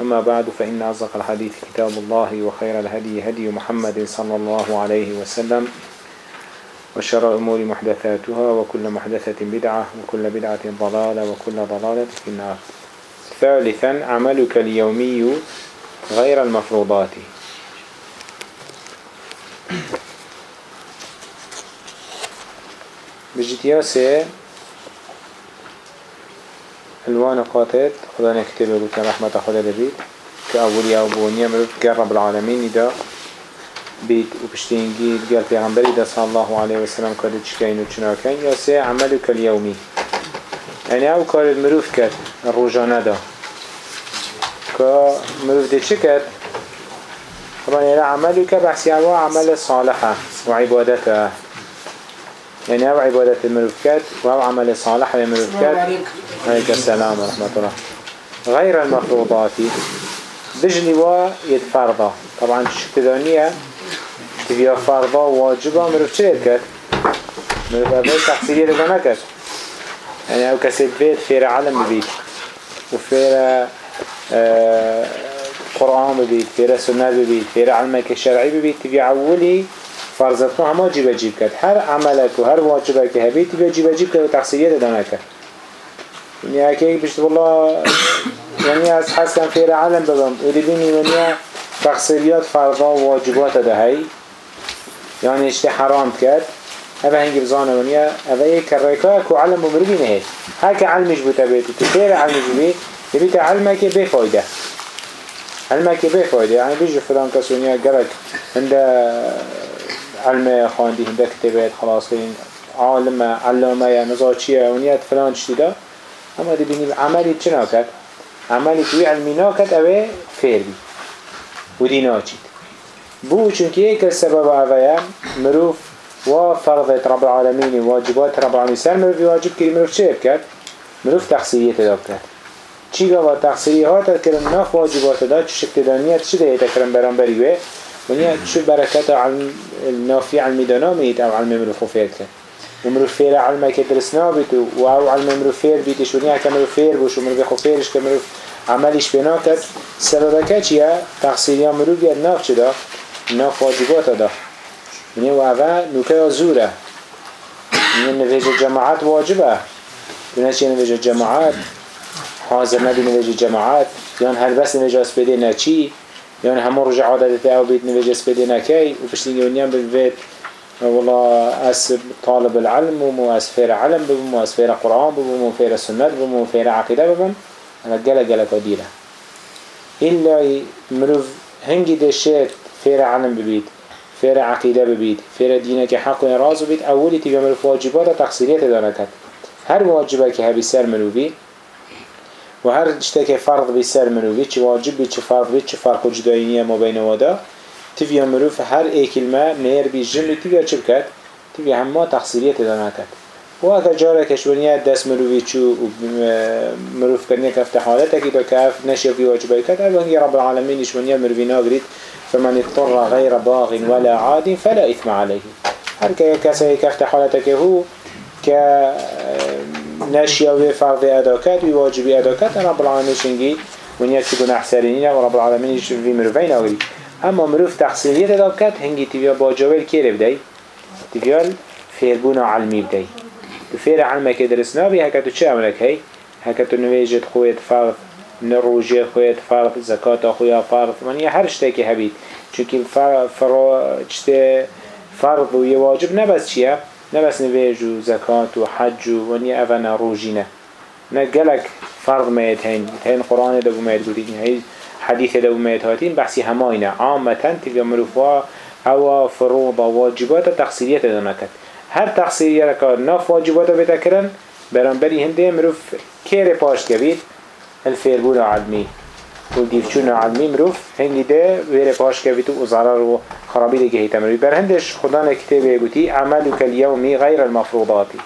أما بعد فإن أصدق الحديث كتاب الله وخير الهدي هدي محمد صلى الله عليه وسلم وشر الأمور محدثاتها وكل محدثة بدعة وكل بدعة ضلالة وكل ضلالة في النار. ثالثا عملك اليومي غير المفروضات. بجتياسي الوان قاتت خدا نكتبه قلت رحمة خدا لبيت كأول يابوني مرد كرب العالمين دا. بيت وبشتينجي قال في پیغمبر دا صلى الله عليه وسلم قد تشكين وشناكين يا سي عملك اليومي يعني أو كارد مروف كت الرجانة دا. كمروف دي شكت خبان يلا عملك بحسي عمل صالحة وعبادته يعني أو عبادة المروفكات وهو عمل صالح للمروفكات عليك السلام ورحمة الله. غير المفروضات بجني وا يتفرضا طبعا شكتدانية تبيا فرضا واجبا مروف چه يتكت مروف أبوي تحصيلية لغنكت يعني أو كسيد بيت فير علم بيت. وفير آه قرآن ببيت فير سنة ببيت فير علمك الشرعي ببيت تبيا عولي فرضتنا هما جيب جيب كد هر عملك وهر واجبك هبيت تبيا جيب جيب كد وتحصيلية دانك يعني اكي بشت والله يعني از حسن فير علم ببم ودي بيني ونيا تحصيليات فرضا وواجبات ده هاي يعني اشتي حرام كد هذا هنجي بزانه ونيا هذا يك الركاء كو علم بمربين هي هاك علمش بتبيت تفير علمش بي يبيت علمك بفايدة علمك بفايدة يعني بيجي فلان كسونيا جرك عند علم خاندي هنده كتبت خلاص لين عالم علامة يا نزاچية ونيا فلان شتيدا اما دي بيني عملي چنا كد عملي توي علمي ناكد اوه فير بي ودي ناچيد بو چونك ايك السبب اوه مروف و فرضت رب العالمين واجبات رب العالمين سر مروف واجب كري مروف چه بكت مروف تقصيرية تداب كت چي قوا تقصيرية هاتا كرن ناف واجبات دا چو شكت دانية چه ده يتكرن بران بريوه ونیا چه برکت علم نافی علمی دانا میت او علم مروفو فیر کن و مروف فیر علمه که درسنا بیت و او علم مروف فیر بیتش ونیا که مروف فیر بوش و مروف خو فیرش که مروف عملش بنا کرد سببکه چیه؟ تقصیریا مروف بیاد ناف چه دا؟ ناف واجبات دا. ونیا و اوه نوکه زوره ونیا نویج جماعت واجبه ونیا چیه نویج جماعت حاضر نبی نویج جماعت یان هر بس نویج اسپیده نچی يعني همو رجع عادة أو بيت نفجس بدينا كي وبشتيجي ونيان بالبيت والله أس طالب العلم ومو أسفير علم بمو أسفير قرآن بمو فير السنة بمو فير عقيدة بمن أنا جلا جلا قديرة إلا مروف هنجي دشيت فير علم ببيت فير عقيدة ببيت فير دينك حق راز ببيت أولي تبي مروف واجبات تقصيرية دانكت هر واجبك هبي سر مروفي و هر اشتاك فرض بي سر مروفي چه واجب بي چه فرض بي چه فرق و جدائينية ما بين وادا تفيا مروف هر اي كلمة نير بي جمل تفيا چه بكت تفيا هما تقصيرية تدانكت و اگر جارة كشونية دست مروفي چو مروف كرنية كفت حالتك اذا كف نشي في واجبه كت اوه رب العالمين شونية مروفي ناقريت فمن اضطر غير باغ ولا عاد فلا إثم عليه هر كسي كفت حالتك هو ك نشيا و فرض اداكات و واجب اداكات رب العالمين شنجي ونيا تكون گناه سرينينا و رب العالمين في مروفين اوري اما مروف تحصيلية اداكات هنجي تبيا باجوال كير بداي تبيا فيربونا علمي بداي تفير علمك درسنا بي هكا تشي عملك هي هكا تنويجت خويت فرض نروجي خويت فرض زكاة خويا فرض. من هر شتاكي هبيت چونكي فرو چته فرض و واجب نبس چیه؟ نبس نویج و زکات و حج و ونی اونا روجینه نه گلک فرض ميت هين هين قرآن بميت قولين هاي حديث ده بميت هاتين بحثي هماينة عامة تلقى مروفا او فروض واجبات تقصيرية دانكت هر تقصيرية لك ناف واجبات بتكرن برانبري هنده مروف كيري باش كبير الفيربون علمي والديفشون علمي مروف هنگی ده ویره پاش که تو ضرر و خرابی دیگه هیتا مروی بر هندش خدا نکتبه گوتی عملك اليومي غير المفروضاتي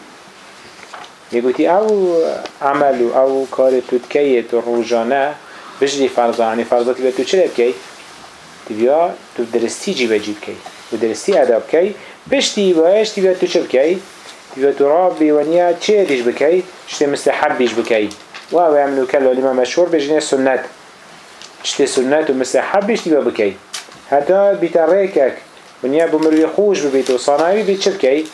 يقولي او عمل او كار تتكيت الروجانه بجري فرضا يعني فرضا تبقى تو چرا بكي تبقى تو درستي جيبه جيب كي ودرستي اداب كي بشتي باش تبقى تو چه بكي تبقى تو رابي ونيا چه ديش بكي شتي مستحب بيش بكي وهو يعملوا كلا لما مشهور بجنيه سنت شتي سنت ومستحب بيش تبقى بكي حتى بيتريكك ونيا بمروي خوش ببيت وصناوي بيت چه بكي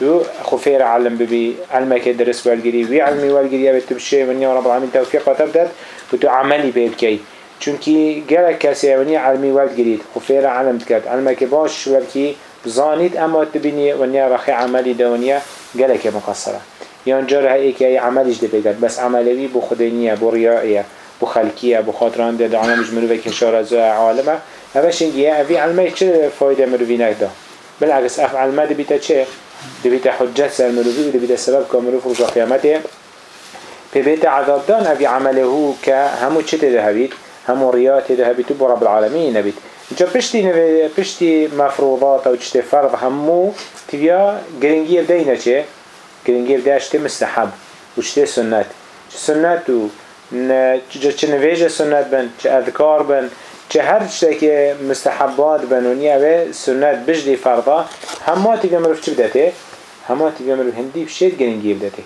تو خفير علم ببي علمك درس والجري وي علمي والجري بتو بشي من يوم رب العالمين توفيق تبدأ بتو عملي بيبكي چونكي جالك كاسي وني علمي والجري خفير علم تكت علمك باش والكي زانيت اما تبيني ونيا رخي عملي دونيا جالك مقصرة يان جار هاي كي عمليش دبيجت بس عملي بو بو ريائية بو خلقية بو خاطران ده دعنا مش مروفة كشارة زو عالمه هذا شيء في علمي چه فايدة مروفي نكده بالعكس اف علمه دبيتا چه؟ دبيت حجت سر مروفي ودبيت السبب كمروف رجع قيامته ببيت عذاب دان أبي عمله كهمو چه تدهبيت همو رياء تدهبيت برب العالمين نبيت جا پشتی نوی پشتی مفروضات او چته فرض همو؟ تبیا گرنگی دینه چه؟ گرنگی ده چته مستحب و چته سنت؟ چه سنت و چه نویج سنت بن چه اذکار بن چه هر چته که مستحبات بن و نیه سنت بجدی فرضا همه تبیا مروف چه بدته همه تبیا مروف هندی بشید گرنگی بدته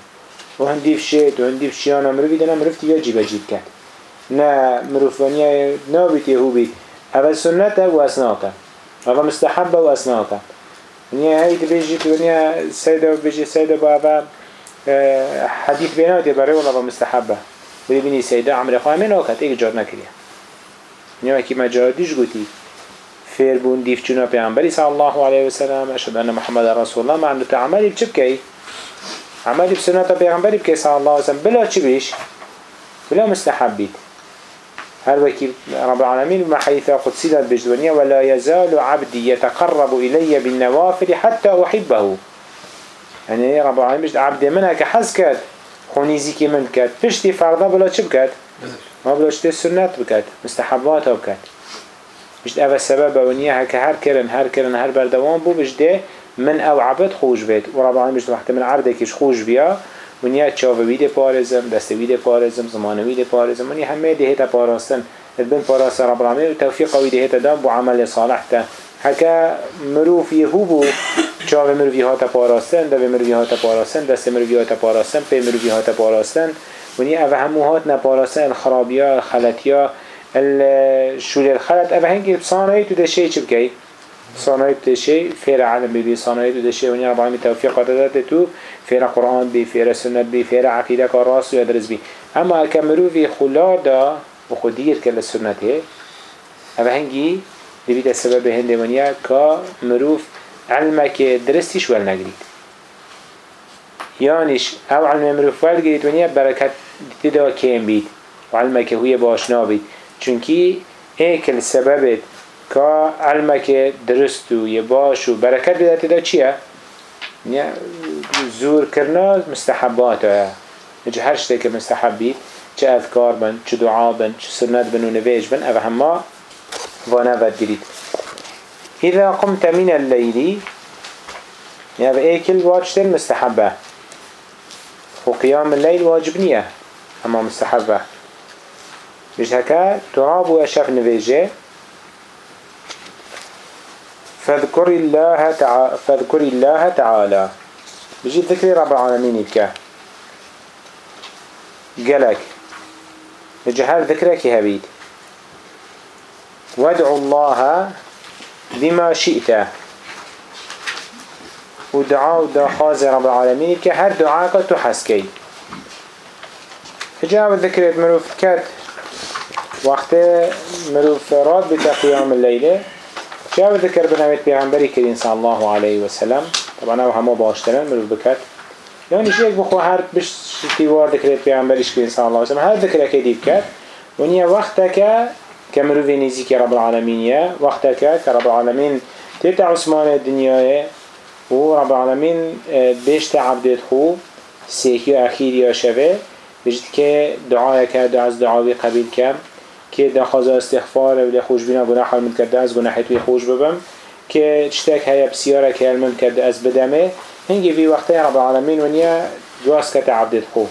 و هندی بشید و هندی بشیان مروفی دنا مروف تبیا جیبه جیب کرد. نه مروف ونیا نابیت یهو بیت اول سنت و اسناتا اول مستحب و اسناتا ونیا هی تبیجی ونیا سیدا بيجي سيدة بابا حديث بيناتي بري والله بری بینی سیده عمر خواه من آکت ایک جار نکریم نیوه که مجاردیش گوتی فیر بون دیف چونا پیانبری صلی الله علیه و سلام اشهد ان محمد رسول الله معنی تو عملی بچه بکی؟ عملی بسنت پیانبری بکی صلی الله علیه بلا چی بیش؟ بلا مستحب بید. هر وكي رب العالمين ما حيث قد ذات بجدونية ولا يزال عبدي يتقرب إلي بالنوافل حتى أحبه. يعني رب العالمين عبد منك حزكت خونيزي كي من كات بشتي فرضا بلا چه بكات ما بلا چه سنت بكات مستحباتها بكات بجد أول سبب ونيا هكا هر كرن هر كرن هر بردوان بو بجد من او عبد خوش بيت ورب العالمين بجد وقت من عبدكش خوش بيا ونیا چاو ویده پارزم دست ویده پارزم زمان ویده پارزم. ونیا همه دهتا پاراستن. البن پاراست رب العالمین و توفیق ویده هتا دام بو عمل صالح تا. هکا مروف یهو بو چاو مروفی هاتا پاراستن دو مروفی هاتا پاراستن دست مروفی هاتا پاراستن پی مروفی هاتا پاراستن. ونیا او همو هات نپاراستن الخرابیا الخلطیا الشول الخلط او هنگی بصانایی تو دشه چه بکی؟ صنايع تشي فير علم بي صنايع تشي ونيا رب العالمين توفيق قدرت تو فير قرآن بي فير سنة بي فير عقيدة كراس ويدرس بي أما كمرو في خلادا وخدير كلا السنة هي أما هنجي لبيت السبب هند ونيا كمروف علمك درستيش ولا نجريد يانش أو علم مروف ولا جريد ونيا بركة تدا كيم بيت وعلمك هو باشنا بيت چونكي هيك السبب که علمك درست و یه باش و برکت بدت دا چیه؟ زور کرنا مستحبات ها. نجا هر شده که مستحب بید. چه اذکار بن چه دعا بن چه سنت بن و نویج بن. او همه وأنا درید إذا قمت من الليل يعني بأكل واجتن مستحبة. وقيام الليل واجب نية أما مستحبة. مش هكا تراب وأشف نفيجه فاذكر الله تعالى فاذكر الله تعالى. بيجي ذكر رب العالمين بك قالك الجهال ذكرك هبيد وادعو الله بما شئت. ودعاء دخاز رب العالمين بك هر دعاك تحسكي جاء ذكر مروف كات وقت مروف راد بتقيام چه او ذکر بنوید پیغمبری کرین صلی الله علیه و طبعا او همه باشترن مروف بکرد. يعني شيء بخو هر بش تيوار ذكرت پیغمبرش کرین الله علیه و سلم. هر ذکر که دیب کرد. وقتك كمروفي نزيك رب العالمين يا وقتك كرب العالمين تيتا عثمان الدنيا ورب العالمين بيشت عبدت خو سيكيو أخير يا شبه بجد كي دعايك دعا از دعاوي قبيل كم كي دخوز استغفار ولی خوش بنا گناح من کرده از گناح توی خوش ببم که تشتك هيا بسيارة كي من کرده از بدمه هنگي في وقتها رب العالمين ونيا جواز كتا عبدت خو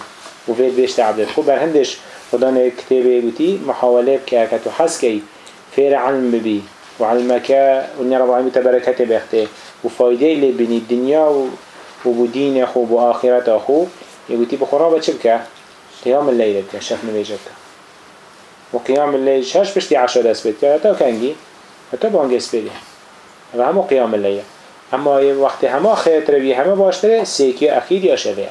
وفي بيشت عبدت خو بر هندش خدا نه کتابه بودی محاوله که که تو حس کی؟ فیر علم ببی و علمك و رب العالمین تبرکت بخته. و فایده لی بینی دنیا و و بودین خو و آخرت خو یگوتی بخورا با چه بکه؟ قیام اللیل بکه شف نویجه بکه. و قیام اللیل شش پشتی عشر دست بید که حتی کنگی؟ حتی بانگ اسپیدی و همو قیام اللیل. اما وقتی همه خیرت روی همه باشتره سیکی اخیر یا شویه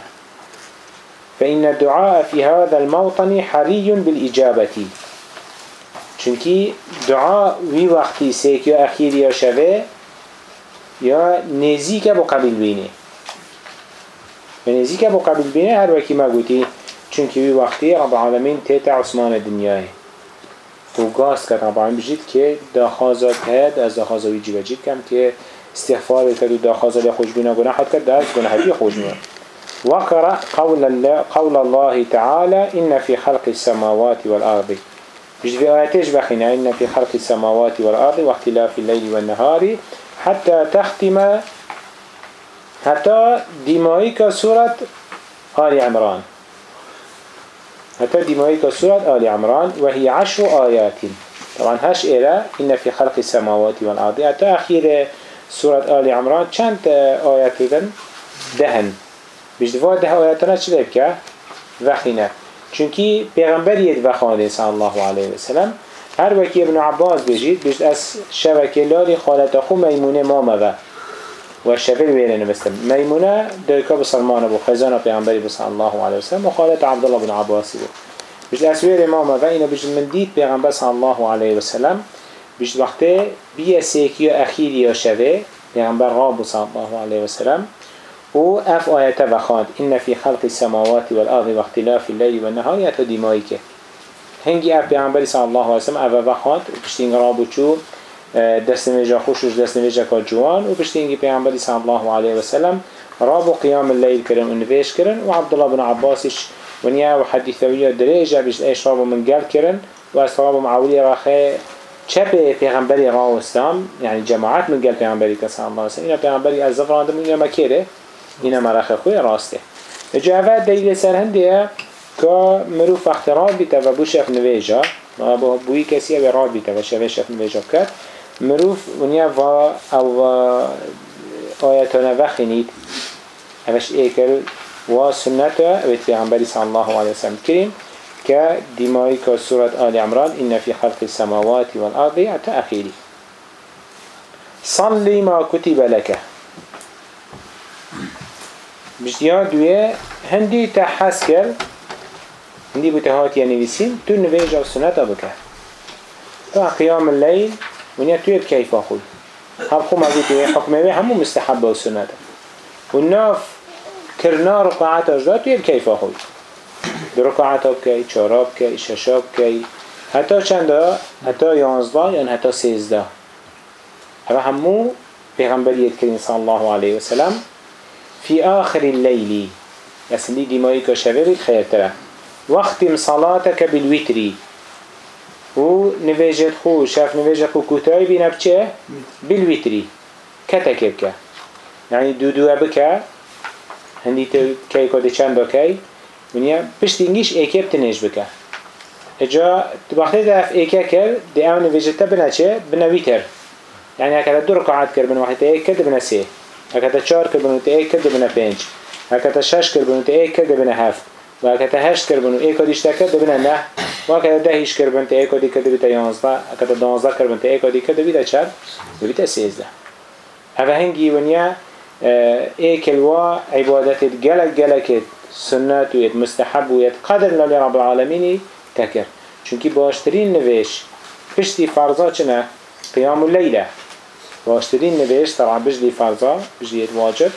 فإن الدعاء في هذا الموطن حري بالإجابة. چونكي دعاء وي وقتي سيك يا أخير يا شوه يا نزيك بو قبل بينه نزيك بو قبل بينه هر وكي ما قوتي چونكي وي وقتي رب العالمين تيتا عثمان الدنيا و کرد رب العالمين که داخازات هد از داخازوی جیبه جید کم که استغفار کرد و داخازات خوش بینا گناه حد کرد گناهی خوش بینا وقرأ قول الله, قول الله تعالى إن في خلق السماوات والأرض. مش في آياتيش بخينا إن في خلق السماوات والأرض واختلاف الليل والنهار. حتى تختم حتى دمائك سورة آل عمران. حتى دمائك سورة آل عمران وهي عشر آيات. طبعا هاش إلى إن في خلق السماوات والأرض. حتى أخير سورة آل عمران كانت آيات دهن. بجدوار ده آیاتنا چه؟ وقتی نه چونکی پیغمبر ید وخانده صلی الله علیه وسلم هر وکی ابن عباس بجید بجد از شبکه لالی خالت خو میمونه ما و ویره نوستم میمونه درکا بسلمان ابو خزان پیغمبری بصلی الله علیه وسلم و عبدالله بن عباسی بود بجد از ویره ما موه اینو بجد من دید پیغمبر صلی الله علیه وسلم بجد وقتی بیه سیکی اخیری یا شبه پیغمبر غاب صلی الله علیه وسلم و اف آيات بخاند إن في خلق السماوات والأرض واختلاف الليل والنهار يتو ديمايك هنگي اف پیغمبر صلى الله عليه وسلم اف و پشتين رابو چو دست نویجا خوشش دست نویجا کا جوان و پشتين پیغمبر صلى الله عليه وسلم رابو قيام الليل کرن و نویش کرن و عبدالله بن عباسش ونیا و حدیثویه درجه بشت ایش رابو من گل کرن و از رابو معولی رخه چپ پیغمبری راوستم یعنی جماعت من گل پیغمبری که صلی الله علیه وسلم اینا پیغمبری از زفراندم اینا مکیره اینا مرخ خوی راسته. جا اول دلیل سر هنده که مروف اختراع بیتا و بو شف نویجا و بوی کسی او راد بیتا و شفه شف نویجا کرد. مروف ونیا و او آیتانا وخینید اوش ایکل و سنت اوید پیغمبری صلی الله علیه وسلم کریم که دیمایی که سورة آل عمران إن في خلق السماوات والأرض حتى أخيري صلي ما كتب لك بجديان دوية هندي تحس كر هندي بتهات يعني بيسين تو أو سنة بك تو قيام الليل ونيا توي بكيف أخوي هم خو ما بيتي حكمه بي همو مستحب أو سنة والناف كرنا ركعات أجدا توي بكيف أخوي بركعات بكي چارا بكي ششا بكي حتى چنده حتى يانزده يعني حتى سيزده هذا همو پیغمبر يذكرين صلى الله عليه وسلم في آخر الليل. أسلي دمائك شبابك خيرتره وختم صلاتك بالوتر. و نواجد خو شاف نواجد خو كتاي بنا بچه بالوتر. كتك بك يعني دو بك هندي تو كي كده چند كي ونیا پشتینگیش ایکب تنش بکه. اجا وقت دف ایکه کرد دي أو نواجد تبنا چه بنا ویتر يعني هكذا دو ركعات كربن واحد تيك تبنا سيه هكذا چار كر بنا ايك كده بنا پنج هكذا شش كر بنا ايك كده بنا هفت وهكذا هشت كر بنا ايك ديشتا كده بنا نه وهكذا دهيش كر بنا ايك دي كده بتا يانزده هكذا دانزده كر بنا ايك دي كده بتا چار بتا سيزده هذا هنجي ونيا ايك الوا عبادت جلك جلك سنت ويت مستحب ويت قدر لله رب العالمين تكر چونكي باشترين نويش پشتی فرضا چنه قيام الليلة باشترين نبيش طبعا بجلي فرضا بجلي واجب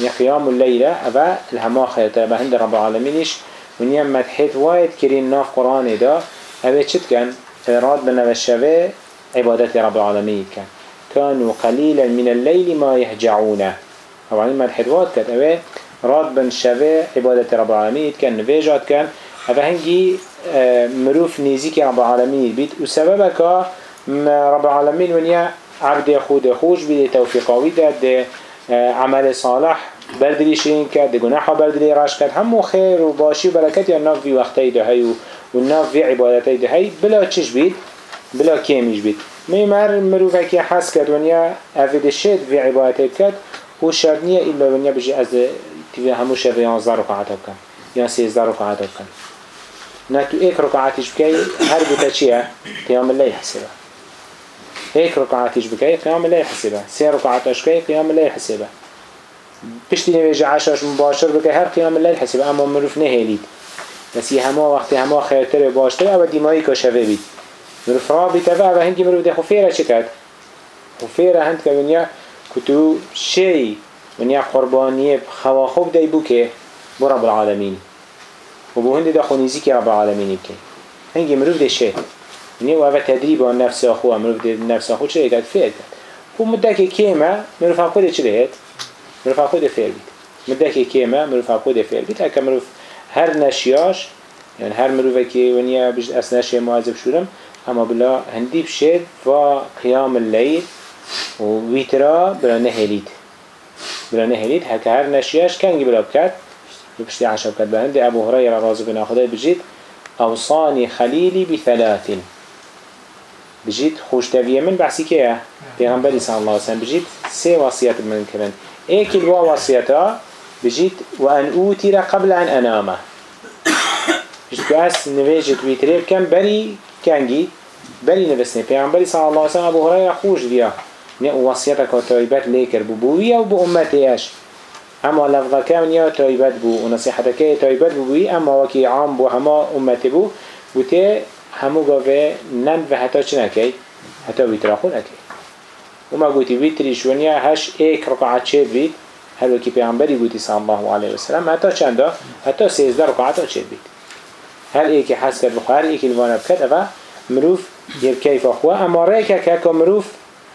نيا قيام الليلة أبا الهما خيطة أبا هند رب العالمينش ونيا مدحيت وايد كرين ناف قرآن دا. أبا چت كان راد بنوشوه عبادت رب العالمين كان كانوا قليلا من الليل ما يهجعونه طبعا مدحيت وايد كان أبا راد بن شوه عبادت رب العالمين كان نفيجات كان أبا هنجي مروف نيزيك رب العالمين بيت وسببك رب العالمين ونيا عبد خود خوش بيد توفيقاوي ده عمل صالح بردلی شین کرد گناه بردلی راش کرد. همو خیر و باشی و برکت یا ناف وقتی ده هی و ناف عبادتی ده هی بلا چش بید؟ بلا کیمیش بید؟ می مر مروفه که حس کرد ونیا افید شد وی عبادتی کرد و شرط نیه ایلا ونیا بجی از تیوی همو شب یانزده رکعت بکن یا سیزده رکعت بکن. نه تو ایک رکعتش بکی هر بوتا چیه؟ قیام الله حسبه ایک رکعتش بکی قیام الله حسبه سه رکعتش بکی قیام الله حسبه پشتی نویجه عشاش مباشر بکه هر قیام الليل حسب اما مروف نهیلید بس هما وقتی هما خیرتر باشتر او دیمایی که شوه بید مروف رابطه و او هنگی مروف ده خفیره چه کرد؟ خفیره هند که ونیا کتو شی ونیا قربانیه خواخوب دی بو که بو رب العالمین و بو هنده ده که رب العالمینی بکه هنگی مروف ده شه ونیا و او تدریب آن نفس آخو مروف نفس آخو چه کرد؟ فید کرد. و مدت که کیمه مروف چه دهید؟ مروف خود فعل مده که کیمه مروف خود فعل بید. اکا مروف هر نشیاش يعني هر مروفه که ونیا بجد اس نشی معذب شورم اما بلا هندی بشید و قیام اللیل و ویترا بلا نهلید بلا هر نشیاش کنگی بلا بکد بشتی عشب کد بهند ابو هريره رازو بنا خدای بجید. اوصاني خليلي بثلاث بجید خوشتویه من بحثی که پیغمبری صلی الله علیه وسلم بجید سه وصیت من کرن ايك الوا وصيتا بجيت وان اوتر قبل ان انام بجيت بس نواجت ويتريب كم بري كانجي بري نفسني پیغمبر صلى الله عليه وسلم ابو هريره خوش ديا نه وصيتك وتايبت ليكر ببوية وبأمتيش اما لفظة كامل يا تايبت بو. ونصيحتك تايبت ببوي اما وكي عام بو هما امتي بو. وتي همو قوة نم و حتى چنكي حتى ويتراخو نكي وما قوتي ويتريش ونيا هش ايك ركعات شد بيت هل وكي پیغمبري قوتي صلى الله عليه وسلم حتى چنده حتى سيزده ركعات شد بيت هل ايكي حس کرد بخو هل ايكي الوانا بكت افا مروف يركيف اخوة اما ريكا كاكا مروف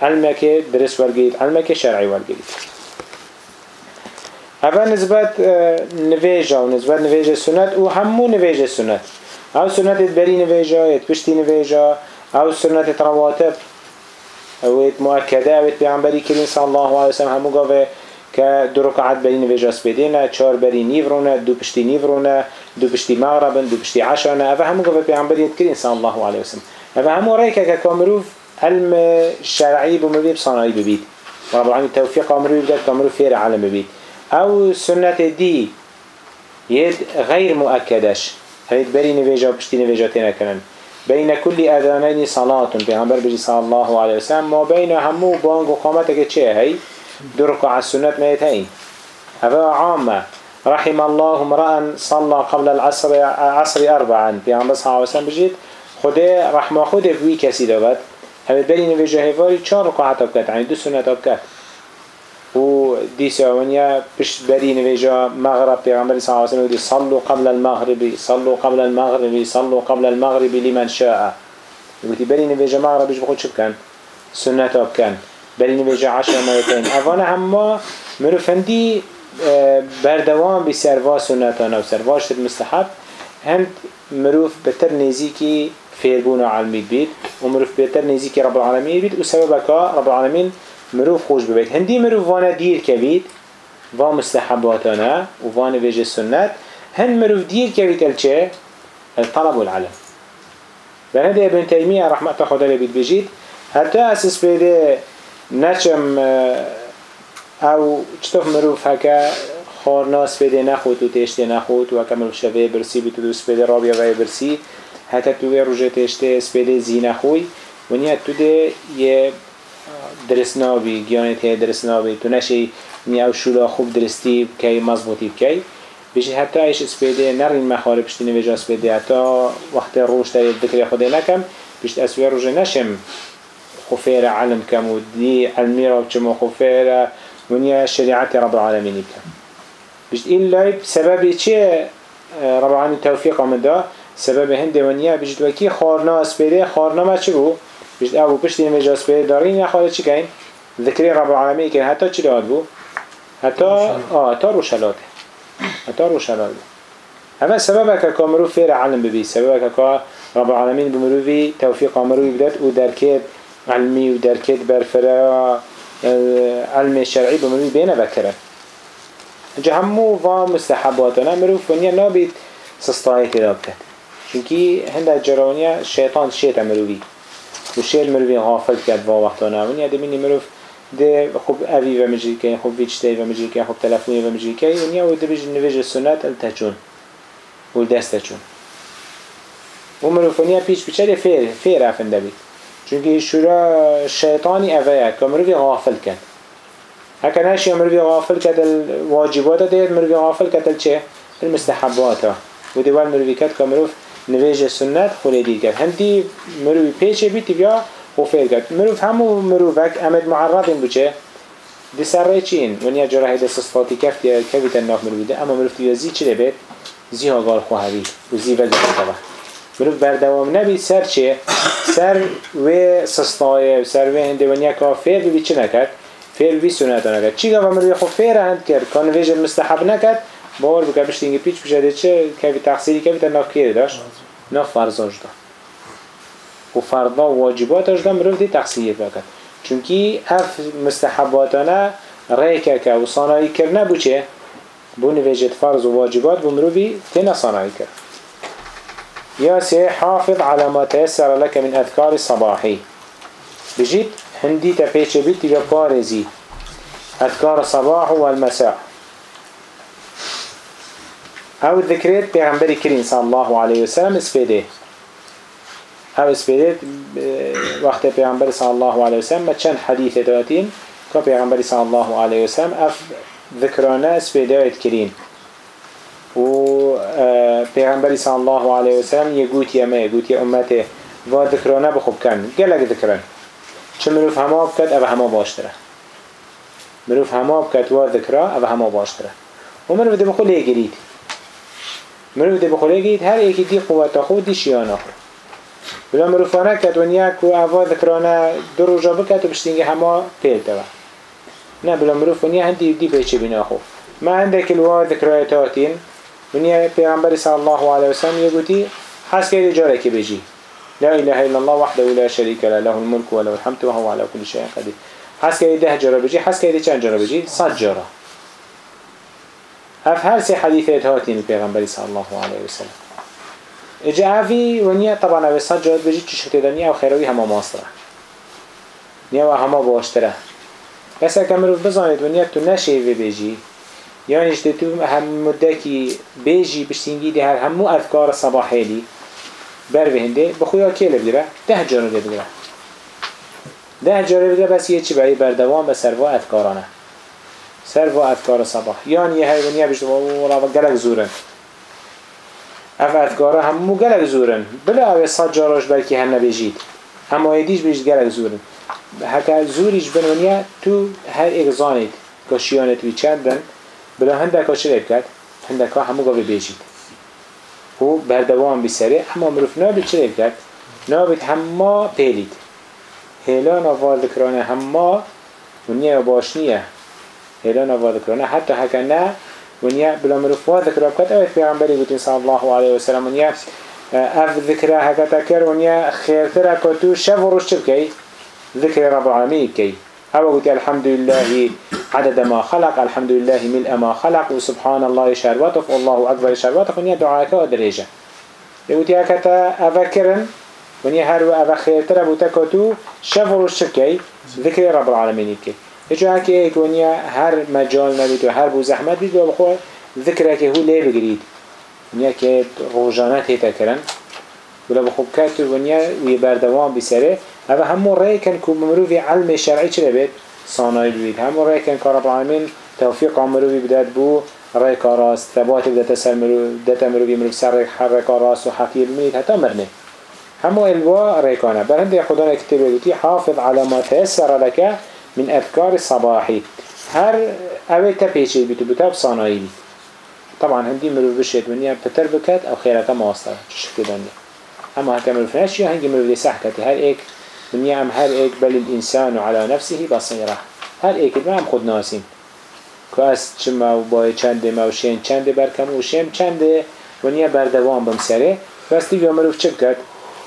علمك درس ورقيت علمك شرعي ورقيت افا نسبت نواجه و نسبت نواجه سنت و همو نواجه سنت. او سنت بري نواجه يتبشتي نواجه او سنت رواتب. اوید مؤکده اوید پیغمبری کریم صلی الله علیه وسلم همو گاوه که دو رکعت بری نویجاس بدینه چهار بری نیورونه دو پشتی نیورونه دو پشتی مغربن دو پشتی عشانه. اوه همو گاوه پیغمبری کریم صلی الله علیه وسلم اوه همو رای که کامروف علم شرعی بمروی بصانایی ببید. رب العالمین توفیق امروی بدد کامروف فیر علم ببید. او سنت دی ید غیر مؤکدش هید بری نویجا پشتی نویجا تینه کنن بين كل أذانين صلاة بيغمبر بجي صلى الله عليه وسلم ما بين همو بانگ وقامتك چه هي درك على السنة ميت هين هذا عامة رحم الله امرأ صلى قبل العصر عصر أربعا بيغمبر صلى الله عليه وسلم بجيت خده رحمة خده بوي كسي دوبت هم بلين في جهفاري چار ركعات بكت يعني دو سنة بكت و ديسا ونيا بش بري نويجا مغرب پیغمبر صلى الله عليه وسلم صلوا قبل المغرب صلوا قبل المغرب صلوا قبل المغرب لمن شاء. يقولي بري نويجا مغرب بش بخود شب كان سنة آب كان بري نويجا عشر مرتين افانا هما مروفندي بردوام بسروا سنتانا وسروا شد مستحب. هند مروف بتر نزيكي فيربونا علمي بيت ومروف بتر نزيكي رب العالمين بيت وسببك رب العالمين مروف خوش ببيت هندي مروف وانا دير كبيت و مستحباتنا و وانا وجه السنت هن مروف دير كبيت الچه الطلب والعلم بنده ابن تيمية رحمة خدا لبيت بجيت حتى اساس بيده نچم او چطف مروف هكا خارناس بيده نخوت و تشته نخوت و مروف شوه برسي بيتو دو سبيده رابيا وي برسي حتى توه روژه تشته سبيده زي نخوي ونیا تو ده یه درست نابی گیانت هی درست نابی تو نشی نیا و شولا خوب درستی کی مضبوطی کی. بيجي حتى ايش اسبيدي نرين مخارب بشتي نويجا اسبيدي حتى وقت روش تاري الذكر خود نكم بيشت اسوير روش نشم. خفير علم كم ودي علمي رب چمو خفير ونيا شريعة رب العالمين بكم بجد إلا بسبب چه رب العالمين توفيق مدا سبب هنده ونیا بجد وکی خارنا اسپیده خارنا ما چه بو؟ بجد او پشت این وجه اسپیده دارین یا خارج چی کن؟ ذکری رب العالمین کن حتی چی داد بو؟ حتی آه حتی روشلاته حتی روشلاته اما سبب که کامرو فیر علم ببی. سبب که رب العالمین بمروی توفیق امروی بدد. و درکت علمی و درکت برفرا علم شرعی بمروی بینه بکره. جا همو و مستحباتنا مروف ونیا نابید سستایت داد کرد. چونکی هنده جرانیا شیطان شیط مروی و شیل مروی غافل کرد و وقتانا ونیا دمینی مروف ده خوب اوی و مجری خوب ویچتی و مجری خوب تلفونی و مجری که ونیا و ده بیج نویج سنت التجون و دست چون و مروفونیا پیچ بچه فیر فیر افنده بید. چونکه شورا شیطانی اوه که مروی غافل کرد. هكا ناشي مروي غافل كد الواجبات ديت مروي غافل كد الچه المستحبات ودوال مروي كد كمروف نویج سنت خوله دید کرد هندی مروی پیچه بیتی بیا خوفیر کرد مروف همو مروفک امد معرضین بچه دی سر ری چین؟ ونیا جراحی دست صفاتی کفت یا کفی تناف مروی اما مروف دیو زی چه بید؟ زی ها گال خواه بید و زی وگه تبا مروف بردوام نبید سر چه؟ سر و سستایه سر و هنده ونیا که فیر بید چه نکرد؟ فیر بید سنت نکرد. چی گفت مروی؟ خو فیر هند کرد. کان ویژ مستحب نکرد. باور بکه بشت اینگه پیچ بشه چه کفی تقصیری کفی تناف کیه داشت؟ نه فرضاش دا و فرضا و واجباتش دا مروف دی تقصیر بکد چونکی اف مستحباتانه ریکه که و صانعی کرنه بو چه؟ بو نویجت فرض و واجبات بو مروفی تینا صانعی کرد. یا حافظ على ما تيسر لك من أذكار الصباحي بجيت هندي تبيش بيت تبقى بارزي أذكار الصباح والمساء او ذكرت پیغمبری کرین صلی الله علیه وسلم اسفیده او اسفیده وقت پیغمبر صلی الله علیه وسلم چند حدیث داتین که پیغمبر صلی الله علیه وسلم اف ذکرانه اسفیده اید کرین و پیغمبر صلی الله علیه وسلم یه گوتی یه گوتی امته و ذکرانه بخوب کن گلک ذکران چه مروف همه بکد او همه باشتره مروف همه بکد و ذکره او همه باشتره و مروف دی بخو لیگرید مروف دی بخوره گید هر یکی دی قوت خود دی شیانه خود بلا مروفانه کد ونیا کو اوا ذکرانه دو روژا بکد و بشتینگه همه پیل توا نه بلا مروف ونیا هندی دی پیچه بینا خو ما عندك الوا ذكرياتاتين ونيا پیغمبر صلى الله عليه وسلم يقولي حس كده جارك بيجي لا إله إلا الله وحده لا شريك له له الملك وله الحمد وهو على كل شيء قدير حس كده ده جرى بيجي حس كده چند جرى بيجي صد جرى اف هر سي حديثات هاتين البيغمبر صلى الله عليه وسلم. اجا افي ونيا طبعا اوه صد جرى بيجي تشكت دنيا وخيروي هما ماصرة نيا وهما باشتره بس اكمل بزانید ونيا تو نشيوه بيجي يعني اجت تو هم مدكي بيجي بشتينجي دي هر همو اذكار صباحي لي بر بهنده بخويا كيله بدره ده جانو بدره ده جاره بدره بس یه چی برای بردوام به سروا اذکارانه. سروا اذکار صباح. یعنی یه هیونیه بشت ولا گلک زورن. اف اذکاره همو گلک زورن. بلا او صد جاراش بلکه هر نبیجید اما ایدیش بیشت گلک زورن. هکا زوریش بنونیه تو هر ایک زانید که شیانت وی چندن. بلا هندک ها چه کرد؟ هندک ها همو گاوی بیجید و بردوام بسره اما مروف نابید چه کرد؟ نابید همه پیلید. هیلان آوال ذکرانه همه ونیا باش نیه هیلان آوال ذکرانه حتی هکا نه ونیا بلا مروف واد ذکر بکت اوید پیغمبری گوتین صلی الله علیه وسلم. ونیا اف ذکره هکا تکر ونیا خیرتر کتو شب و روش چبکی ذكر رب العالمين كي أبا قلت الحمد لله عدد ما خلق الحمد لله ملء ما خلق وسبحان الله شرباتك والله أكبر شرباتك ونيا دعاك ودريجة قلت يا كتا أذكرن ونيا هر أبا خيرتر أبو تكتو شفر الشركي ذكر رب العالمين كي هكي ايك ونيا هر مجال نبيت وهر بو زحمت بيت وبخو ذكرك هو ليه بقريد ونيا كي روجانات هيتا كرن ولا بخو كاتو ونيا ويبردوان بسره هذا همو رأيكن كو مروفي علم شرعي چه بيت صانعي بيت همو رأيكن كرب العالمين توفيق مروفي بدات بو. رأيك راس ثبات بدات سر مروفي بدات مروفي مروفي سر حرك راس وحقير منيت حتى مرنه. همو الوا ريكانا برهند خدا نكتب يقولي حافظ على ما تيسر لك من أذكار الصباحي هر اوه تبيشي بيتو بتاب صانعي بيت طبعا هندي مروف بشيت منيا بتر بكت او خيرتا مواصلة شكل دنيا اما هكا مروف ناشي هنجي مروف دي سحكتي هر ايك منيا ام هر ايك بل الانسان على نفسه بصيرة هر ايك ما هم خود ناسين كاس چما و بای چنده ما و شین چنده برکم و شیم چنده. ونیا بردوام بمسره بس تیوی مروف چک کرد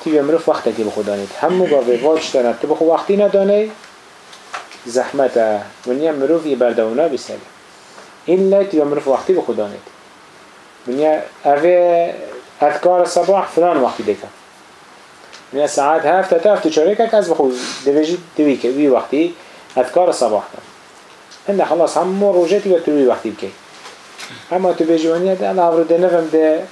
تیوی مروف وقتا که بخودانید همو باوی واج داند. تو بخو وقتی ندانه زحمته ونیا مروف ای بردوانا بسره إلا تیوی مروف وقتی بخودانید ونیا اوه اذکار صباح فلان وقتی دکا ونیا ساعت هفت تا هفت چارکه از بخو دویجی دوی که وی وقتی اذکار صباح دم هنده خلاص همو روجتی و توی وقتی بکی اما تو بجوانیه ده الله رو ده ده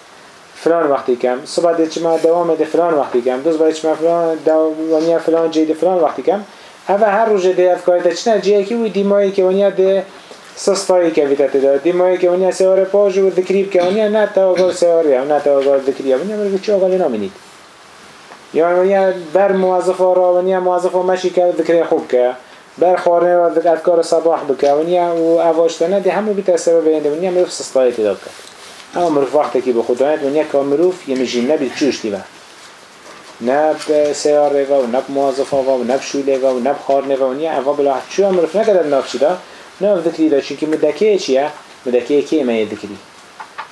فلان وقتی کم. صبح ده چما دوام ده فلان وقتی کم. دوز باید چما فلان دوانیه فلان جی ده فلان وقتی کم. اوه هر ده افکاری ده چنه جیه که وی دیمایی که ونیا ده سستایی که ویدت ده دیمایی که ونیا سوار پاج و ذکریب که ونیا نه تا آگار سواری هم نه تا آگار ذکری هم ونیا مرگو چه آگالی نامینید یا ونیا بر موظف را ونیا موظف مشی که ذکری خوب که. بر خورنه و اذکار صباح بکونیا و اواشتنه دی همو بیت سبب اینده ونیا مروف سستایتی داد کرد. اما مروف وقتی که بخودانت ونیا که یه مجین نبید چوش دیوه. نب سیاره و نب موظفه و نب شوله و نب خارنه و ونیا اوا بلا چو مروف نکدد ناف چیدا ناف ذکری دا چون که مدکه چیه مدکه که ما ذکری؟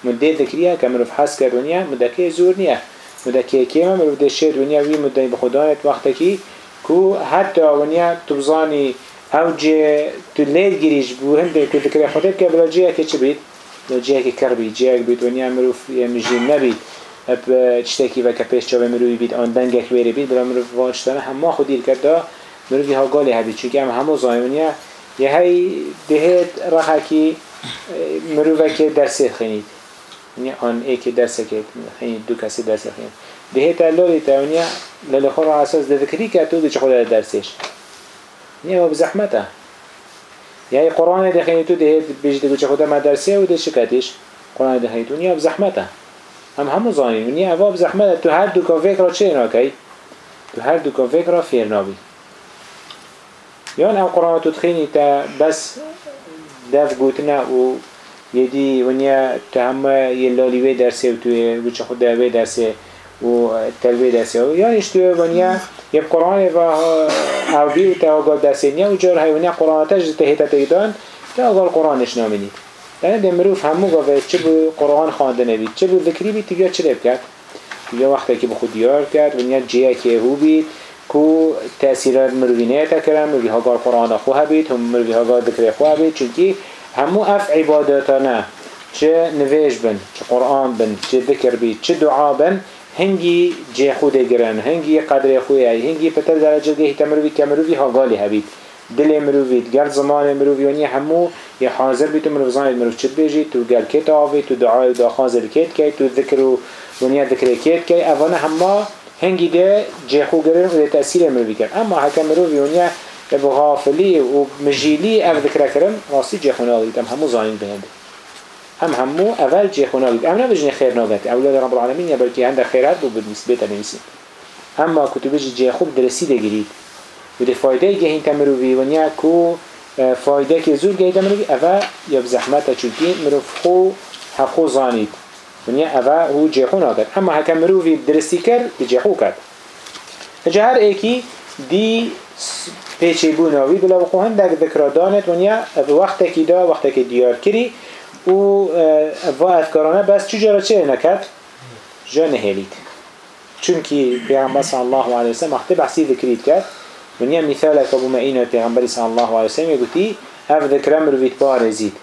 مده ذکریه که مروف حس کرد ونیا مدکه زور نیه مدکه که ما؟ دشت ونیا وی مده بخودانت وقتی که کو حتی ونیا تو بزانی او جه تو لیل گیریش بو. هنده که ذکر خودت که بلا جه که چه بید؟ جه که کر بید. جه بید ونیا مروف اب چتکی و که پیش چاوه مروفی بید آن دنگک ویره بید بلا مروف وانشتانه همه خودیر کرده مروفی ها گالی هبید چونکه هم همه زایونیا یه هی دهت رخه که مروفه که درسی خینید آن ای که درس که خینید دو کسی درس خینید دهت اللالی تاونیا للخور اساس ذكري كاتو دي خود درسش نيه هو بزحمته يعني قرآن دخيني تو ده بيجي تقول خود مدرسه و ده شكاتش قرآن دخيني تو نيه بزحمته هم هم زانين نيه هوا بزحمته تو هر دو كان فكرة چه ناكي تو هر دو كان فكرة فير نابي يان او قرآن تو تخيني تا بس دف قوتنا و يدي ونيا تهم يلالي وي درسه و تو وچه خود وي درسه و تلوی دسته و یا اشتوه ونیا یه قرآن و عربی و تاگال دسته نیا و جار های ونیا قرآن تاج تهیتا تیدان تاگال قرآنش نامینید یعنی ده مروف همو گاوه چه بو قرآن خانده نبید چه بو ذکری بید؟ تیگه چه کرد؟ تیگه وقتی که بخود دیار کرد ونیا جیه که هو بید کو تأثیرات مروینه تکرم مروی ها گال قرآن خواه بید هم مروی ها گال ذکر خواه بید. چونکی همو اف عباداتانه چه نویش بن چه قرآن بن چه ذکر بید چه دعا بن هنگی جه خود گرن هنگی قدر خوی ای هنگی پتر درجه ده تمروی کمروی ها گالی هبید. دل مروی گل زمان مروی ونی همو یه حاضر بیتو مروی زمان مروی چت بیجی تو گل کت آوی تو دعای دا خازر کت کی تو ذکر و ونیا ذکر کت کی اوانه همه هنگی ده جه خود گرن و ده تأثیر مروی کرد. اما حکم مروی ونیا بغافلی و مجیلی او ذکر کرن راستی جه خونه همو زاین بهنده هم همو اول جه خونا بید ام نبجنی خیر ناگتی اولاد رب العالمین یا بلکه هنده خیرات بود بالنسبه تنویسیم اما جه خوب درسی ده و ده فایده گهین تمروی و نیا کو فایده که زور گهین تمروی اول یا بزحمت چونکی مروف خو حقو زانید. و نیا اول هو جه خو ناگت اما هکم مروی درستی جه خو کرد جه هر ایکی دی پیچه بوناوی بلا بخو هندک ذکرادانت و نیا وقتی که دا وقتی که دیار کری. و و اذکارانه بس چجورا چه نکد؟ جا نهلید چونکی پیغمبر صلی الله علیه وسلم وقتی بحثی ذکرید کرد من یه مثال که ابو معین پیغمبر صلی الله علیه وسلم یگوتی اف ذکر مروید بارزید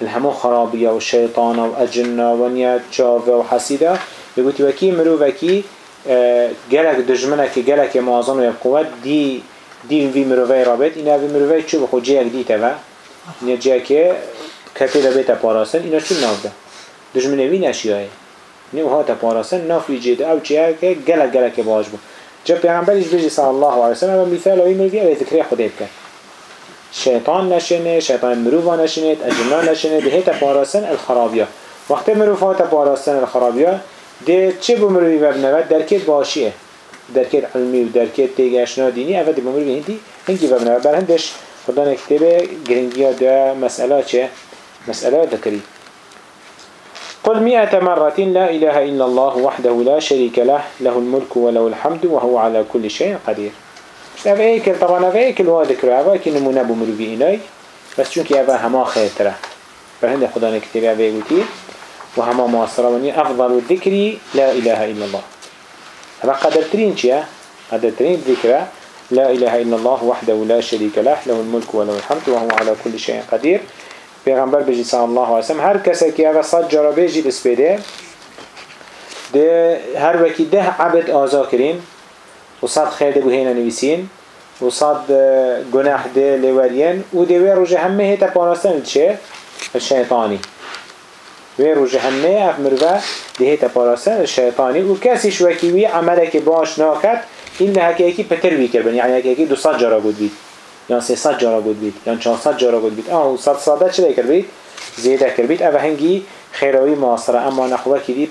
الهمو خرابیه و شیطان و اجنه و نیت چاوه و حسیده یگوتی وکی مرو وکی گلک دجمنه که گلک موازن و قوت دی دی وی مروی رابط اینا وی مروی چو بخو جیک دیته و اینا جیکه کتی را بیتا پاراسن اینا چون ناف ده دجمنه وی نشیاه نیو ها تا پاراسن نافی جیده او چیه که گلک گلک باش بود جا پیغمبرش بجی صلی الله علیه وسلم و مثال اوی مروی اوی ذکری خودت کرد شیطان نشینه شیطان مروفا نشینه اجنا نشینه ده تا پاراسن الخرابیا. وقتی مروفا تا پاراسن الخرابیا ده چه بمروی وبنوه درکت باشیه. درکت علمی و درکت تیگشنا دینی اوه ده بمروی هندی هنگی وبنوه بر هندش خدا نكتبه جرينجيا ده مسألة چه؟ مسألة ذكري قل مئة مرة لا إله إلا الله وحده لا شريك له له الملك وله الحمد وهو على كل شيء قدير. أفا ايكل طبعا أفا ايكل وذكر أفا ايكل نمونا بمروفي إلي بس چونك أفا هما خير ترى فهند خدا نكتبه أفا وهما معصرة وني أفضل الذكر لا إله إلا الله هذا قدر ترين چيا قدر ترين ذكره لا إله إلا الله وحده لا شريك له له الملك وله الحمد وهو على كل شيء قدير پیغمبر بجی صلی الله علیه وسلم. هر کسی که اول صد جرا بجی بسپیده ده هر وکی ده عبد آزا کرین. و صد خیر ده بوهینا نویسین. و صد گناه ده لورین. و ده وی روژه همه هیتا پاناستن چه؟ الشیطانی وی روژه همه اف مروه ده هیتا پاناستن الشیطانی و کسیش وکی وی عمله که باش ناکد این هکی یکی پتر بی کربن. یعنی هکی یکی دو صد جارا بود بید یا سه صد جارا بود بید یا چهار صد جارا بود بید. آه صد صده چه کرد بید؟ زیاده کرد بید. اوه هنگی خیروی معاصره. اما نخوه کی دی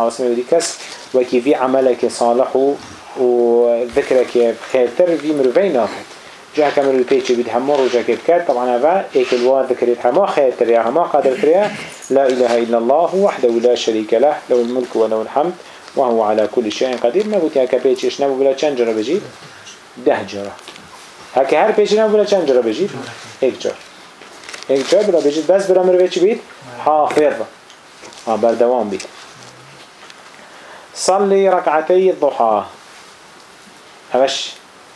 الله علیه و کس و کی وی که صالح و و ذکر که خیرتر وی مروی ناکد جا که مروی پیچه بید همه رو کرد طبعا اوه ایک الوار ذکرید همه خیرتر یا همه قدر کرد لا اله الا الله وحده لا شريك له له الملك وله الحمد وهو على كل شيء قدير ما قلت هكا بيتش نبو بلا چند جرى بجيب ده هكا هر بيتش نبو بلا چند جرى بجيب ایک جرى ایک جرى بلا بجيب بس برا مروي چي بيت حافظ. ها بردوام بيت صلي ركعتي الضحى هش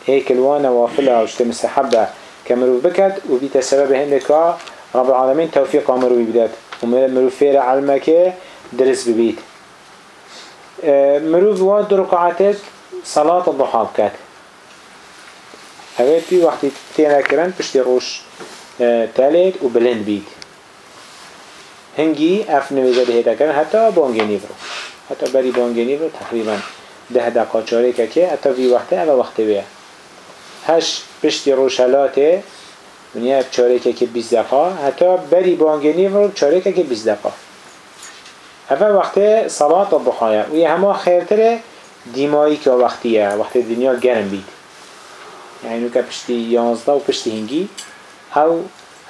هيك الوانا وافلة وشت مستحبة كمرو بكت وبيت سبب هندك رب العالمين توفيق مروي بدات ومرو فير علمك درس ببيت مروف واد ركعتات صلاة الضحى بكات هذا وقت تينا كرن بشتي روش تالت وبلند بيت هنجي اف نویزه ده هیتا کرن حتی بانگی نیورو حتی بری بانگی نیورو تقریبا ده دقا چاره که که حتی وی وقته اوه وقته بیه هش پشتی روشلاته ونیا چاره که که بیز دقا حتی بری بانگی نیورو چاره که که بیز دقا. هفه وقت صلاة الضحايا وهي هما خيرتره ديمائي که وقتیه وقت دنیا گرم بید يعني نوكا پشتی یانزده و پشتی هنگی او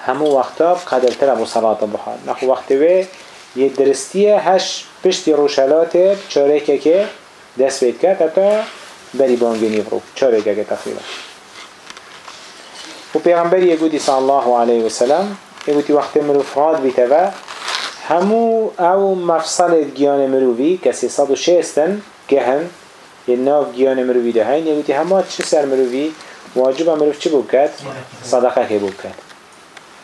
همو وقتا قدرتر ابو صلاة الضحا نخو وقت وی یه درستیه هش پشتی روشلات چاره که که دست بید کرد حتی بری بانگینی برو چاره که که تقریبا. و پیغمبر یه گودی صلی الله علیه وسلم یه گودی وقت مروفات بیته و همو او مفصل گیان مروی کسی صد و شستن گهن یه ناف گیان مروی ده هین یه همه چه سر مروی واجب مروف چه بود کد؟ صدقه که بود کد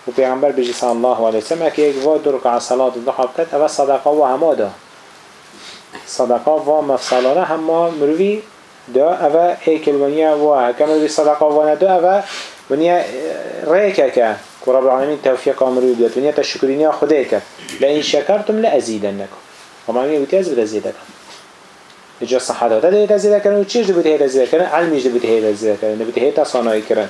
و پیغمبر بجی صلی الله علیه وسلم اکی یک واد درک عن صلاة الضحى کد او صدقه و همه دا صدقه و مفصلانه همه مروی دا او ایکل ونیا و کمروی صدقه و ندا او ونیا ریکه که که رب العالمین توفیق آمروی بیاد ونیا تشکرینی خدا کرد. لئن شكرتم لأزيدنكم وما مين بيتي أزبد أزيدكم إجا صحة هذا ده تزيد كرن وتشيش ده بده تزيد كرن علميش ده بده تزيد كرن ده بده تصانعي كرن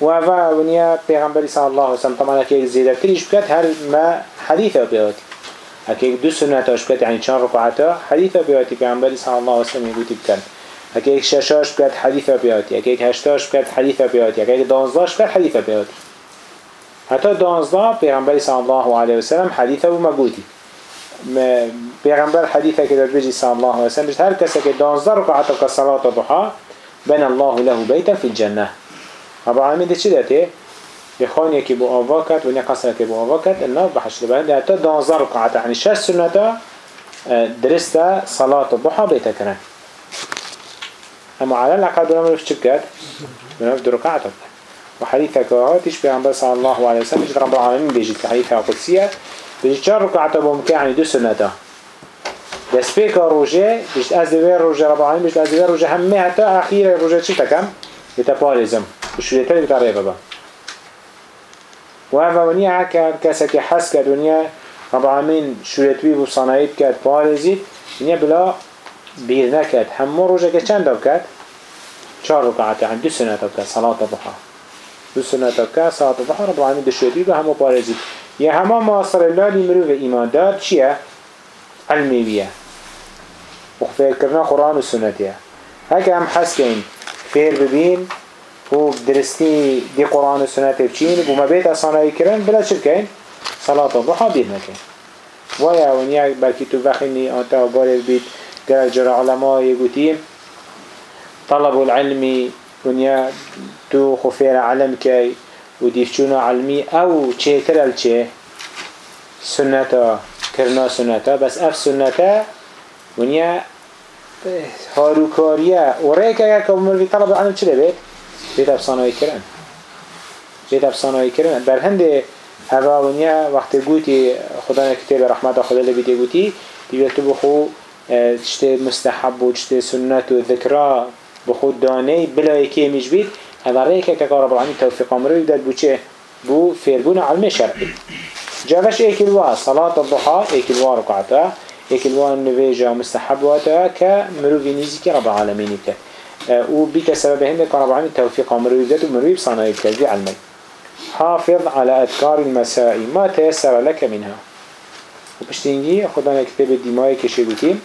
وهذا ونيا پیغمبر صلى الله عليه وسلم طبعا كي زيادة كريش بكت هل ما حديثة بياتي هكي دو سنة بكت يعني چان ركعتا حديثة بياتي پیغمبر صلى الله عليه وسلم يقول بكت هكي ششاش بكت حديثة بياتي هكي هشتاش بكت حديثة بياتي هكي دانزداش بكت حديثة بياتي حتی دانزده پیغمبر صلی الله علیه و سلم حدیثه و مگودی پیغمبر حدیثه که در صلی الله علیه و سلم هر کسی که دانزده رکعت که صلات ضحا الله له بیتا فی الجنة. رب العالمین ده چی داته بخوان یکی بو آوا کرد قصر که بو آوا کرد النار بحشر بند حتی دانزده رکعت یعنی شش سنتا درسته صلات الضحى بیتا کرن. اما على الاقل بنعمل في شكات بنعمل في ركعتك وحديث كهاتش بيعنبر صلى الله عليه وسلم رب العالمين بيجي في حديثة قدسية بيجي چار ركعة بمكان يعني دو سنة. دست بيك روجه بيجي از دوير روجه رب العالمين بيجي از دوير روجه همه حتى أخير روجه چي تكم؟ يتبارزم وشويتر يتقريبا با وهذا ونيا عكا كسك حس كد ونيا رب العالمين شويتوي بصنايب كد بارزيد ونيا بلا بير نكد. همو روجه كد چند كد؟ چار ركعة يعني دو سنة كد. صلاة الضحى. دو سنت که ساعت ضحى رب العالمین دشویدی و همه پارزید یه همه ماصر الله مروف ایمان دار چیه؟ علمی بیه وخفير كرنا قرآن والسنة هكا هم حس كين فير ببين و درستي دي قرآن والسنة بچين وما بيت أصانا كرن بلا شركين صلاة الضحى بيت مكين ويا ونيا بلكي تو بخيني أنت وبارد بيت قال جرى علماء يقولين طلب العلم ونيا تو خفير علم كي وديفشونا علمي أو چه الچه سنتا كرنا سنتا. بس اف سنتا ونيا هاروكاريا وريك اگر كمل في طلب العلم چه بيت بيت افسانه كرن بيت افسانه كرن بل هنده هوا ونيا وقت قوتي خدا كتاب رحمة خدا لبيت قوتي بيبتو بخو تشتي مستحب و تشتي سنت و ذكرى بخو داني بلا يكي مش بيت هذا ريك اگر رب العالمين توفيق امره يداد بو چه؟ بو فيربون علم شرعي جاوش ايكلوا صلاة الضحى ايكلوا ركعتا ايكلوا النبيجة مستحب واتا كمروفي نيزي رب العالمين بك و بك سبب هندك رب العالمين توفيق مروي ذات ومروي بصناعي بك علمي حافظ على أذكار المساء ما تيسر لك منها. وبشتينجي خدانا كتاب الدماء كشيبوتي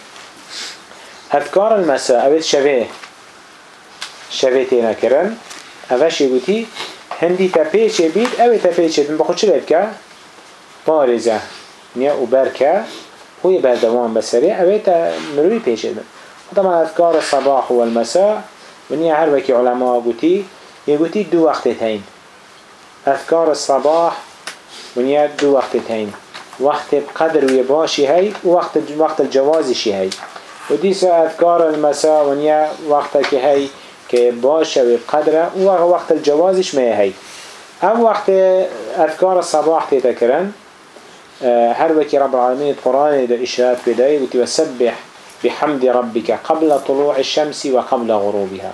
أذكار المساء أبد شبه شبه تينا كرن أفا بوتي هندي تبيش بيت أو تبيش بيت بخود شلت كا بارزة نيا وبركة هو بردوان بسري أو مروي بيش بيت طبعا أذكار الصباح والمساء ونيا هر وكي علماء بوتي يقولي دو وقتتين أذكار الصباح ونيا دو وقتتين وقت بقدر ويباشي هاي ووقت وقت الجوازي هاي وديس أذكار المساء ونيا وقتك هاي که باشه و قدره و وقت الجوازش ما هی أو وقت اذکار الصباح تیتا کرن هر وكي رب العالمين القرآن دا إشارات بداية وتسبح بحمد ربك قبل طلوع الشمس وقبل غروبها.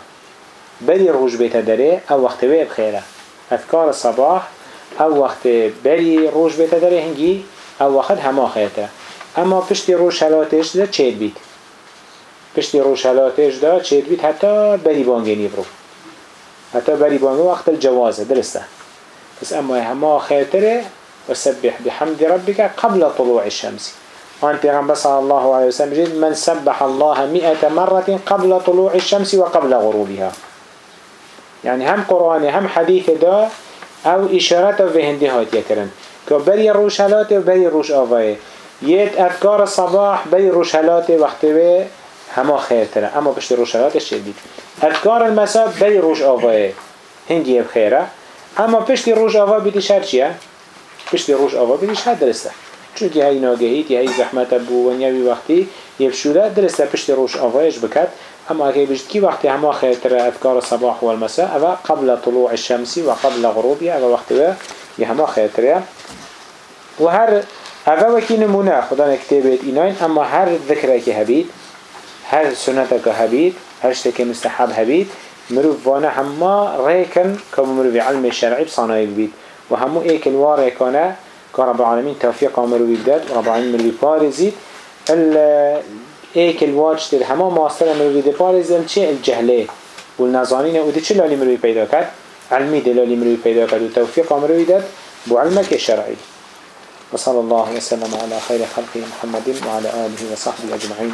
بلي روج بيت داري أو وقت بيه بخيرة أذكار الصباح أو وقت بلي روج بيت داري هنجي أو وقت هما خيرته أما پشتی روش هلاتش دا چید بید پشتی روشلاتش دا چید بید حتی بری بانگینی برو حتی بری بانگی وقت الجوازه درسته. بس اما هما خیرتره وسبح بحمد ربك قبل طلوع الشمس. وان پیغمبر صلى الله عليه وسلم جد من سبح الله مئة مرة قبل طلوع الشمس وقبل غروبها. يعني هم قرآن هم حديث دا او اشارات في هندي هات يكرن كبري روش هلاته وبري روش آوائه يت أذكار الصباح بري روش هلاته وقت هما خير ترى اما بشت روشالاتش چه بید اذکار المسا بری روش آواه. هنگی بخیره اما پشت روش آواه بیدی شر چیه؟ پشت روش آواه بیدی شر درسته. چونکه هی ناگهیت یا هی زحمت بو و نیوی وقتی یبشوده درسته پشت روش آواهش بکد. اما اگه بجد کی وقتی هما خير ترى اذكار الصباح والمساء اما قبل طلوع الشمس وقبل غروبها اما وقت به هما خير ترى وهر اما وكي نمونه خدا نكتبت ایناین اما هر ذكره که هبید هر سنتك هبيت هر شتك مستحب هبيت مروف وأنا هما ريكن كم مروف علم الشرعي بصاناي بيت وهمو ايك الوار كان كرب العالمين توفيق مروف بدات ورب العالمين مروف بارزيت ايك الواج تل هما ماستر مروف دي بارز الشيء الجهله والنظانين ودي چه لالي مروف پیدا کرد؟ علمي دلالي مروف پیدا کرد وتوفيق مروف دات بو علمك الشرعي وصلى الله وسلم على خير خلقه محمد وعلى آله وصحبه أجمعين